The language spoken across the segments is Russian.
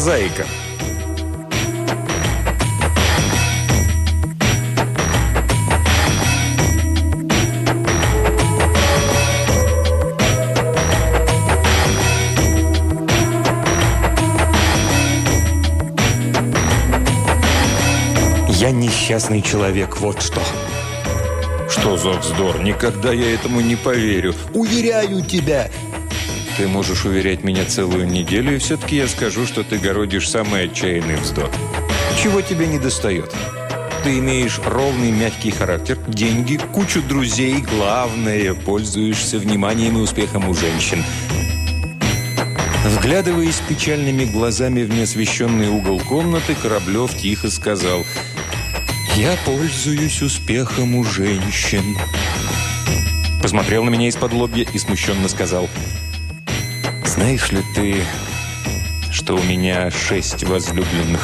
Мозаика. Я несчастный человек, вот что. Что за вздор? Никогда я этому не поверю. Уверяю тебя, ты можешь уверять меня целую неделю, и все-таки я скажу, что ты городишь самый отчаянный вздор. Чего тебе не достает? Ты имеешь ровный мягкий характер, деньги, кучу друзей, главное, пользуешься вниманием и успехом у женщин. Вглядываясь печальными глазами в неосвещенный угол комнаты, Кораблев тихо сказал «Я пользуюсь успехом у женщин». Посмотрел на меня из-под лобья и смущенно сказал «Я знаешь ли ты, что у меня шесть возлюбленных?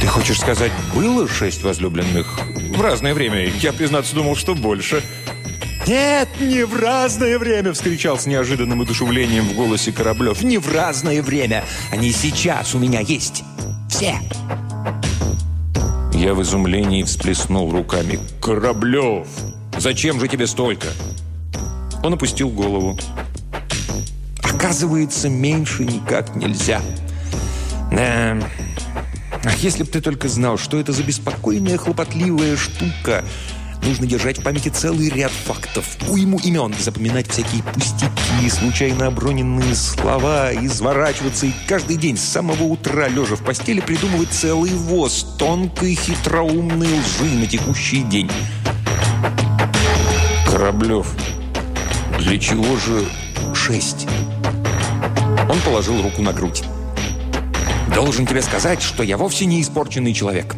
Ты хочешь сказать, было шесть возлюбленных? В разное время. Я, признаться, думал, что больше. «Нет, не в разное время!» – вскричал с неожиданным одушевлением в голосе Кораблев. «Не в разное время! Они сейчас у меня есть! Все!» Я в изумлении всплеснул руками. «Кораблев! Зачем же тебе столько?» Он опустил голову. Оказывается, меньше никак нельзя. Да. Ах, если бы ты только знал, что это за беспокойная, хлопотливая штука. Нужно держать в памяти целый ряд фактов, уйму имен, запоминать всякие пустяки, случайно оброненные слова, изворачиваться и каждый день с самого утра, лежа в постели, придумывать целый воз тонкой, хитроумной лжи на текущий день. Кораблев, для чего же шесть? Он положил руку на грудь. «Должен тебе сказать, что я вовсе не испорченный человек.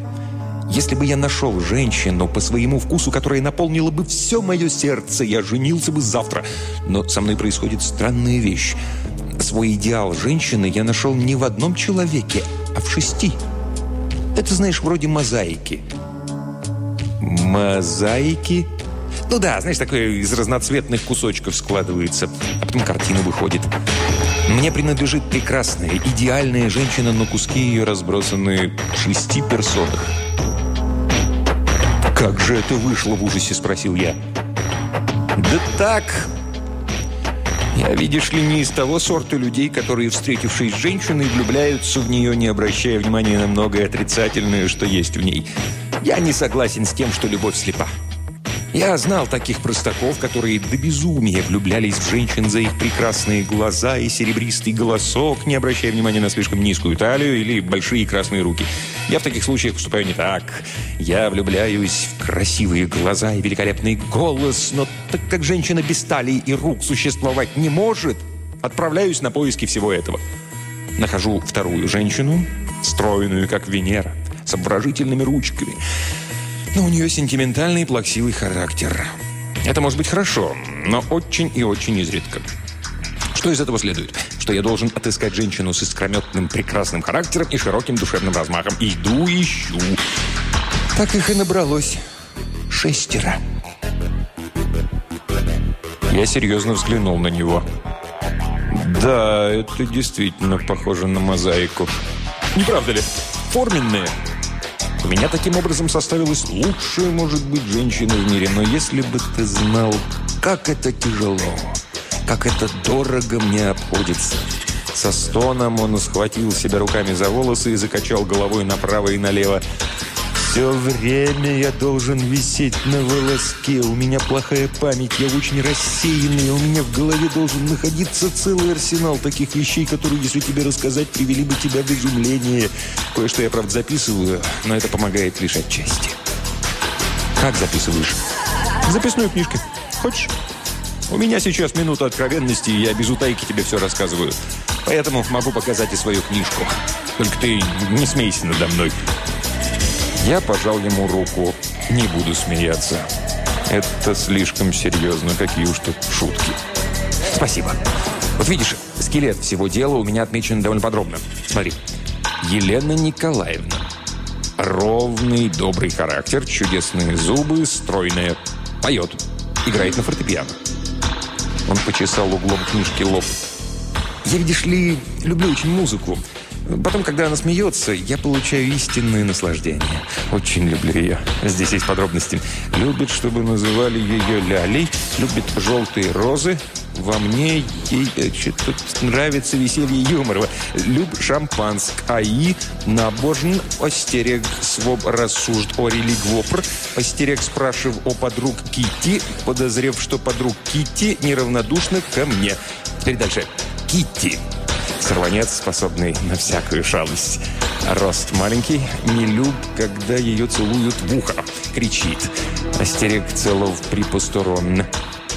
Если бы я нашел женщину по своему вкусу, которая наполнила бы все мое сердце, я женился бы завтра. Но со мной происходит странная вещь. Свой идеал женщины я нашел не в одном человеке, а в шести. Это, знаешь, вроде мозаики». «Мозаики?» Ну да, знаешь, такое из разноцветных кусочков складывается, а потом картина выходит. Мне принадлежит прекрасная, идеальная женщина, но куски ее разбросаны в шести персонах. «Как же это вышло?» – в ужасе спросил я. «Да так...» Я, видишь ли, не из того сорта людей, которые, встретившись с женщиной, влюбляются в нее, не обращая внимания на многое отрицательное, что есть в ней. Я не согласен с тем, что любовь слепа. Я знал таких простаков, которые до безумия влюблялись в женщин за их прекрасные глаза и серебристый голосок, не обращая внимания на слишком низкую талию или большие красные руки. Я в таких случаях поступаю не так. Я влюбляюсь в красивые глаза и великолепный голос, но так как женщина без талии и рук существовать не может, отправляюсь на поиски всего этого. Нахожу вторую женщину, стройную, как Венера, с обворожительными ручками – но у нее сентиментальный и плаксивый характер. Это может быть хорошо, но очень и очень изредка. Что из этого следует? Что я должен отыскать женщину с искрометным прекрасным характером и широким душевным размахом. Иду, ищу. Так их и набралось. Шестеро. Я серьезно взглянул на него. Да, это действительно похоже на мозаику. Не правда ли? Форменные. У меня таким образом составилась лучшая, может быть, женщина в мире. Но если бы ты знал, как это тяжело, как это дорого мне обходится. Со стоном он схватил себя руками за волосы и закачал головой направо и налево. Все время я должен висеть на волоске. У меня плохая память, я очень рассеянный. У меня в голове должен находиться целый арсенал таких вещей, которые, если тебе рассказать, привели бы тебя в изумление. Кое-что я, правда, записываю, но это помогает лишь отчасти. Как записываешь? В записной книжке. Хочешь? У меня сейчас минута откровенности, и я без утайки тебе все рассказываю. Поэтому могу показать и свою книжку. Только ты не смейся надо мной. Я пожал ему руку. Не буду смеяться. Это слишком серьезно. Какие уж тут шутки. Спасибо. Вот видишь, скелет всего дела у меня отмечен довольно подробно. Смотри. Елена Николаевна. Ровный, добрый характер, чудесные зубы, стройная. Поет. Играет на фортепиано. Он почесал углом книжки лоб. Я, видишь ли, люблю очень музыку. Потом, когда она смеется, я получаю истинное наслаждение. Очень люблю ее. Здесь есть подробности. Любит, чтобы называли ее Лялей. Любит желтые розы. Во мне ей э, что-то нравится веселье юмора. Люб шампанск. Аи набожен. Остерег своб рассужд о религвопр. Остерег спрашив о подруг Кити, подозрев, что подруг Кити неравнодушна ко мне. Теперь дальше. Китти. Сорванец, способный на всякую шалость. Рост маленький, не люб, когда ее целуют в ухо. Кричит. Остерег целов припосторонно.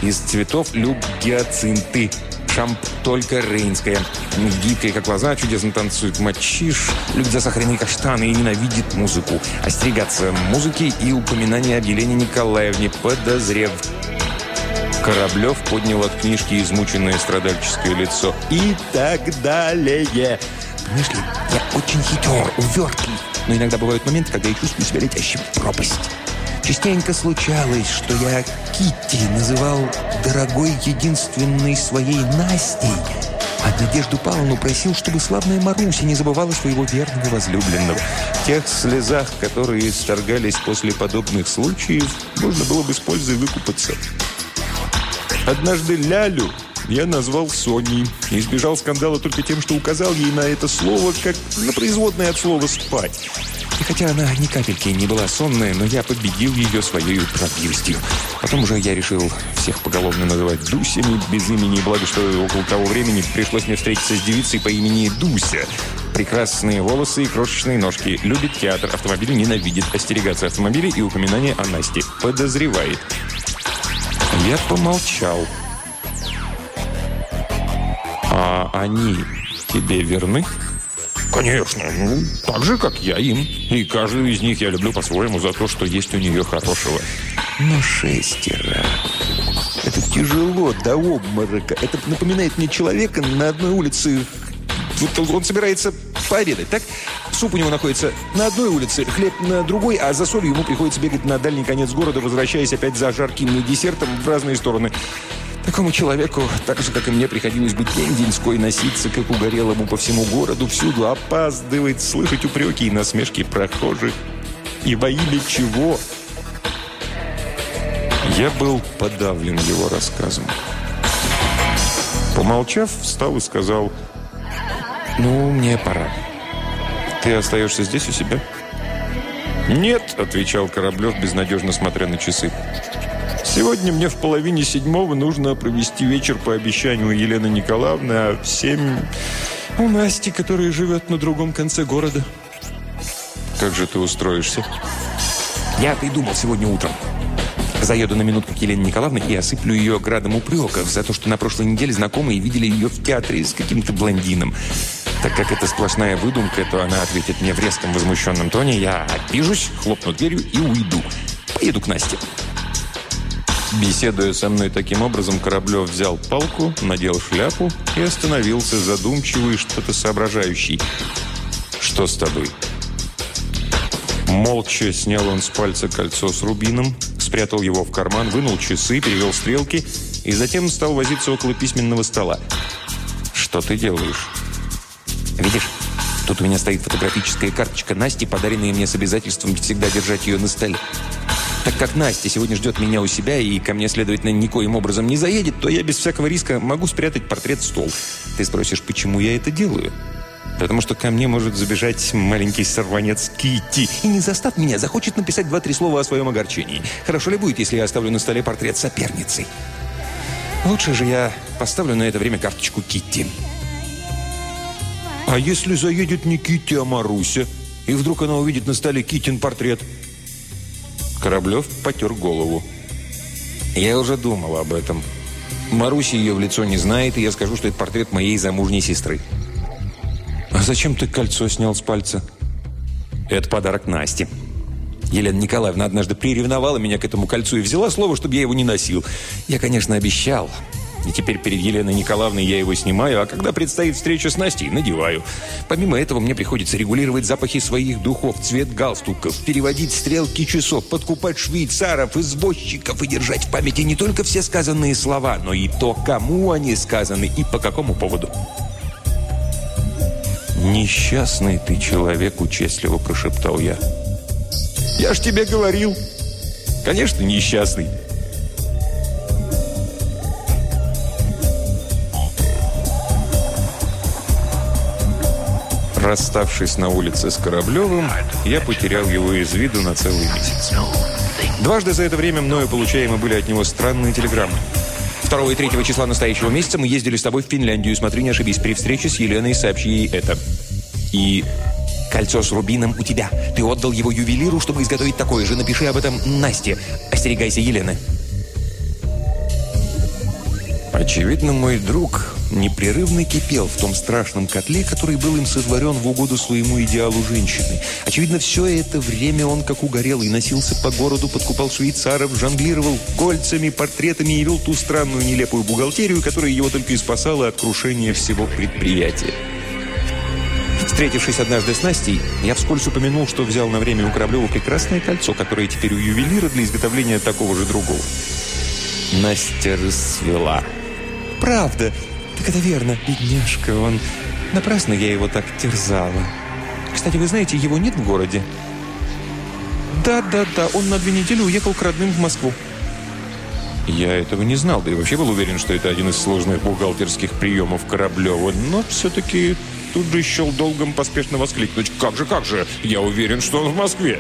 Из цветов люб гиацинты. Шамп только рейнская. Гибкая, как лоза, чудесно танцует мочиш. Любит засахаренные каштаны и ненавидит музыку. Остерегаться музыки и упоминания об Елене Николаевне, подозрев Кораблев поднял от книжки измученное страдальческое лицо. И так далее. Понимаешь ли, я очень хитер, увертлив. Но иногда бывают моменты, когда я чувствую себя летящим в пропасть. Частенько случалось, что я Китти называл дорогой единственной своей Настей, а Надежду Павловну просил, чтобы славная Маруся не забывала своего верного возлюбленного. В тех слезах, которые исторгались после подобных случаев, можно было бы с пользой выкупаться. Однажды Лялю я назвал Соней и избежал скандала только тем, что указал ей на это слово, как на производное от слова «спать». И хотя она ни капельки не была сонная, но я победил ее своей правдивостью. Потом уже я решил всех поголовно называть Дусями без имени, благо что около того времени пришлось мне встретиться с девицей по имени Дуся. Прекрасные волосы и крошечные ножки. Любит театр, автомобиль ненавидит, остерегаться автомобилей и упоминания о Насте. Подозревает. Я помолчал. «А они тебе верны?» «Конечно. Ну, так же, как я им. И каждую из них я люблю по-своему за то, что есть у нее хорошего. Но шестеро. Это тяжело до обморока. Это напоминает мне человека на одной улице. Вот он собирается пообедать, так? Суп у него находится на одной улице, хлеб на другой, а за солью ему приходится бегать на дальний конец города, возвращаясь опять за жарким десертом в разные стороны. Такому человеку, так же, как и мне, приходилось быть день-деньской, носиться, как угорелому по всему городу, всюду опаздывать, слышать упреки и насмешки прохожих. И во имя чего? Я был подавлен его рассказом. Помолчав, встал и сказал, «Ну, мне пора. Ты остаешься здесь у себя?» «Нет», — отвечал Кораблев, безнадежно смотря на часы. Сегодня мне в половине седьмого нужно провести вечер по обещанию Елены Николаевны, а в семь у Насти, которая живет на другом конце города. Как же ты устроишься? Я придумал сегодня утром. Заеду на минутку к Елене Николаевне и осыплю ее градом упреков за то, что на прошлой неделе знакомые видели ее в театре с каким-то блондином. Так как это сплошная выдумка, то она ответит мне в резком возмущенном тоне. Я обижусь, хлопну дверью и уйду. Поеду к Насте. Беседуя со мной таким образом, Кораблев взял палку, надел шляпу и остановился задумчивый, что-то соображающий. «Что с тобой?» Молча снял он с пальца кольцо с рубином, спрятал его в карман, вынул часы, перевел стрелки и затем стал возиться около письменного стола. «Что ты делаешь?» «Видишь, тут у меня стоит фотографическая карточка Насти, подаренная мне с обязательством всегда держать ее на столе. Так как Настя сегодня ждет меня у себя и ко мне, следовательно, никоим образом не заедет, то я без всякого риска могу спрятать портрет в стол. Ты спросишь, почему я это делаю? Потому что ко мне может забежать маленький сорванец Кити и, не застав меня, захочет написать два-три слова о своем огорчении. Хорошо ли будет, если я оставлю на столе портрет соперницы? Лучше же я поставлю на это время карточку Китти. А если заедет не Китти, а Маруся, и вдруг она увидит на столе Китин портрет – Кораблев потер голову. «Я уже думал об этом. Маруся ее в лицо не знает, и я скажу, что это портрет моей замужней сестры». «А зачем ты кольцо снял с пальца?» «Это подарок Насте». Елена Николаевна однажды приревновала меня к этому кольцу и взяла слово, чтобы я его не носил. Я, конечно, обещал. И теперь перед Еленой Николаевной я его снимаю, а когда предстоит встреча с Настей, надеваю. Помимо этого, мне приходится регулировать запахи своих духов, цвет галстуков, переводить стрелки часов, подкупать швейцаров, извозчиков и держать в памяти не только все сказанные слова, но и то, кому они сказаны и по какому поводу. «Несчастный ты человек», — участливо прошептал я. «Я ж тебе говорил. Конечно, несчастный». Расставшись на улице с Кораблевым, я потерял его из виду на целый месяц. Дважды за это время мною получаемы были от него странные телеграммы. 2 и 3 числа настоящего месяца мы ездили с тобой в Финляндию. Смотри, не ошибись. При встрече с Еленой сообщи ей это. И кольцо с рубином у тебя. Ты отдал его ювелиру, чтобы изготовить такое же. Напиши об этом Насте. Остерегайся Елены. Очевидно, мой друг непрерывно кипел в том страшном котле, который был им сотворен в угоду своему идеалу женщины. Очевидно, все это время он как угорел и носился по городу, подкупал швейцаров, жонглировал кольцами, портретами и вел ту странную нелепую бухгалтерию, которая его только и спасала от крушения всего предприятия. Встретившись однажды с Настей, я вскользь упомянул, что взял на время у Кораблева прекрасное кольцо, которое теперь у ювелира для изготовления такого же другого. Настя расцвела. «Правда, так это верно, бедняжка, он... Напрасно я его так терзала. Кстати, вы знаете, его нет в городе? Да-да-да, он на две недели уехал к родным в Москву. Я этого не знал, да и вообще был уверен, что это один из сложных бухгалтерских приемов Кораблева, но все-таки тут же счел долгом поспешно воскликнуть. «Как же, как же! Я уверен, что он в Москве!»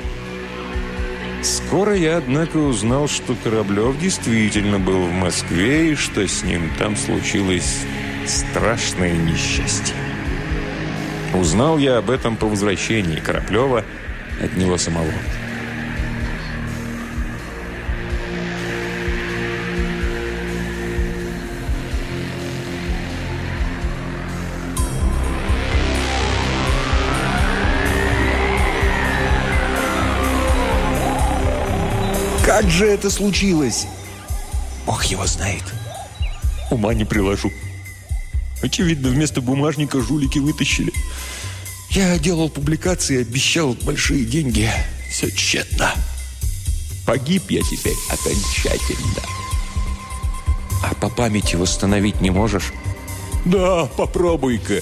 Скоро я, однако, узнал, что Кораблев действительно был в Москве и что с ним там случилось страшное несчастье. Узнал я об этом по возвращении Кораблева от него самого. Как же это случилось? Бог его знает. Ума не приложу. Очевидно, вместо бумажника жулики вытащили. Я делал публикации, обещал большие деньги. Все тщетно. Погиб я теперь окончательно. А по памяти восстановить не можешь? Да, попробуй-ка.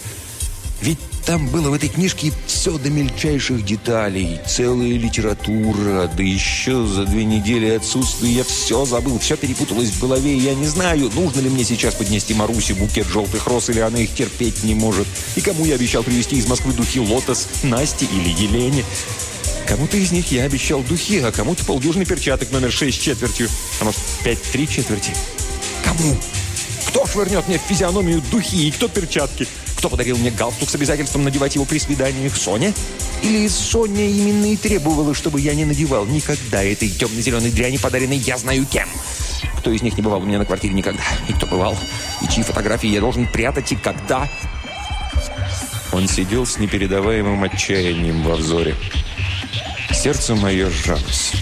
Ведь там было в этой книжке все до мельчайших деталей, целая литература, да еще за две недели отсутствия я все забыл, все перепуталось в голове, я не знаю, нужно ли мне сейчас поднести Марусе букет желтых роз, или она их терпеть не может, и кому я обещал привезти из Москвы духи «Лотос», Насте или Елене. Кому-то из них я обещал духи, а кому-то полдюжины перчаток номер шесть четвертью, а может пять три четверти. Кому? Кто швырнет мне в физиономию духи и кто перчатки? Кто подарил мне галстук с обязательством надевать его при свиданиях? Соня? Или Соня именно и требовала, чтобы я не надевал никогда этой темно-зеленой дряни, подаренной я знаю кем? Кто из них не бывал у меня на квартире никогда? И кто бывал? И чьи фотографии я должен прятать и когда? Он сидел с непередаваемым отчаянием во взоре. Сердце мое сжалось.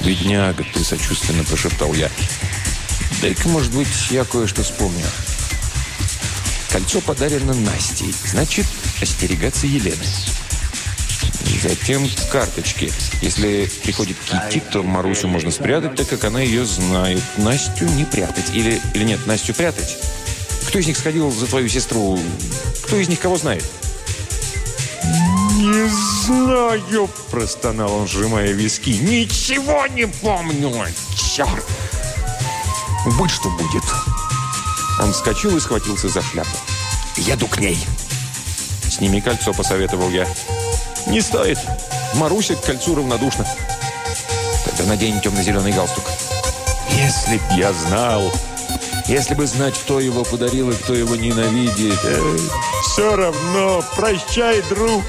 «Бедняга ты!» – сочувственно прошептал я. «Дай-ка, может быть, я кое-что вспомню». Кольцо подарено Настей. Значит, остерегаться Елены. Затем карточки. Если приходит Китти, то Марусю можно спрятать, так как она ее знает. Настю не прятать. Или, или нет, Настю прятать. Кто из них сходил за твою сестру? Кто из них кого знает? «Не знаю!» – простонал он, сжимая виски. «Ничего не помню! Черт!» «Будь что будет!» Он вскочил и схватился за шляпу. «Еду к ней!» «Сними кольцо», — посоветовал я. «Не стоит. Маруся к кольцу равнодушна». «Тогда надень темно-зеленый галстук». «Если б я знал! Если бы знать, кто его подарил и кто его ненавидит! Э, все равно! Прощай, друг!»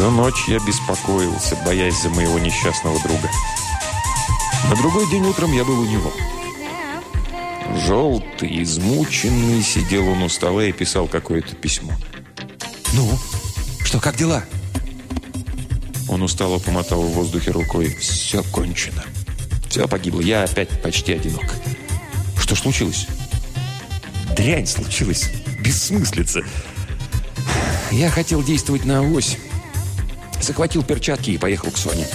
Всю ночь я беспокоился, боясь за моего несчастного друга. На другой день утром я был у него. Желтый, измученный, сидел он у стола и писал какое-то письмо. «Ну, что, как дела?» Он устало помотал в воздухе рукой. «Все кончено. Все погибло. Я опять почти одинок». «Что случилось?» «Дрянь случилась. Бессмыслица. Я хотел действовать на авось». Захватил перчатки и поехал к Соне.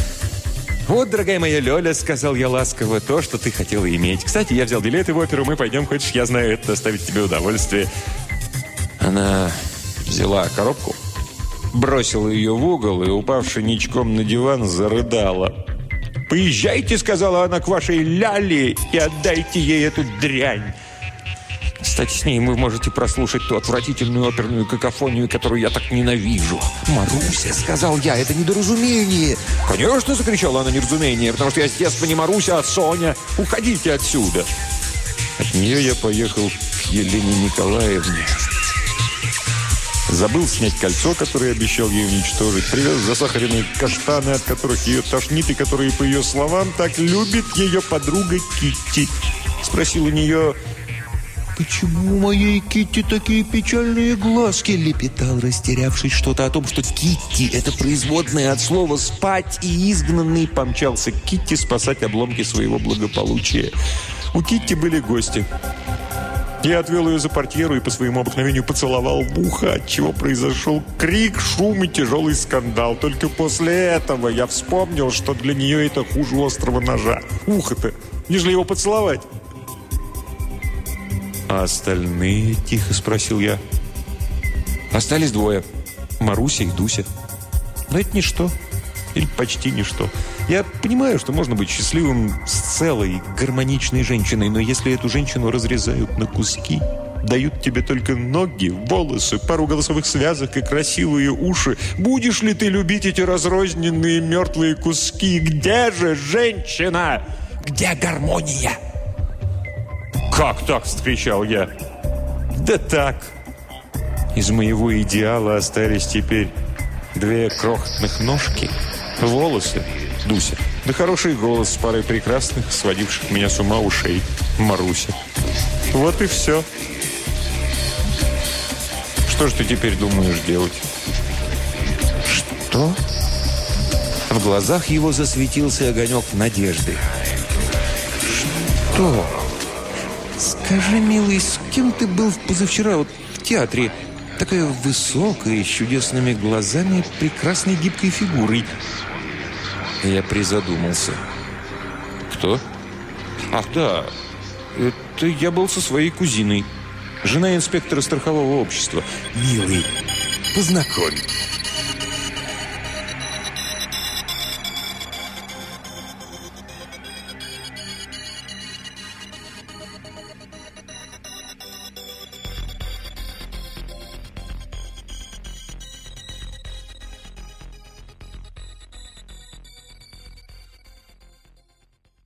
«Вот, дорогая моя Лёля», — сказал я ласково, — «то, что ты хотела иметь. Кстати, я взял билеты в оперу, мы пойдем, хочешь, я знаю, это доставит тебе удовольствие». Она взяла коробку, бросила ее в угол и, упавши ничком на диван, зарыдала. «Поезжайте», — сказала она, — «к вашей Ляле и отдайте ей эту дрянь». Кстати, с ней вы можете прослушать ту отвратительную оперную какофонию, которую я так ненавижу. «Маруся», — сказал я, — «это недоразумение». «Конечно», — закричала она, — «неразумение, потому что я с детства не Маруся, а Соня. Уходите отсюда». От нее я поехал к Елене Николаевне. Забыл снять кольцо, которое обещал ей уничтожить. Привез засахаренные каштаны, от которых ее тошнит, и которые, по ее словам, так любит ее подруга Китти. Спросил у нее, «Почему у моей Китти такие печальные глазки?» Лепетал, растерявшись что-то о том, что Китти – это производное от слова «спать», и изгнанный помчался к Китти спасать обломки своего благополучия. У Китти были гости. Я отвел ее за портьеру и по своему обыкновению поцеловал в ухо, от чего произошел крик, шум и тяжелый скандал. Только после этого я вспомнил, что для нее это хуже острого ножа. Ухо-то, нежели его поцеловать. «А остальные?» – тихо спросил я. «Остались двое. Маруся и Дуся. Но это ничто. Или почти ничто. Я понимаю, что можно быть счастливым с целой, гармоничной женщиной, но если эту женщину разрезают на куски, дают тебе только ноги, волосы, пару голосовых связок и красивые уши, будешь ли ты любить эти разрозненные мертвые куски? Где же женщина? Где гармония?» «Как так?» – вскричал я. «Да так. Из моего идеала остались теперь две крохотных ножки, волосы, Дуся, да хороший голос с парой прекрасных, сводивших меня с ума ушей, Маруся. Вот и все. Что же ты теперь думаешь делать?» «Что?» В глазах его засветился огонек надежды. «Что?» «Скажи, милый, с кем ты был позавчера вот в театре? Такая высокая, с чудесными глазами, прекрасной гибкой фигурой». Я призадумался. «Кто?» «Ах, да. Это я был со своей кузиной. Жена инспектора страхового общества. Милый, познакомь.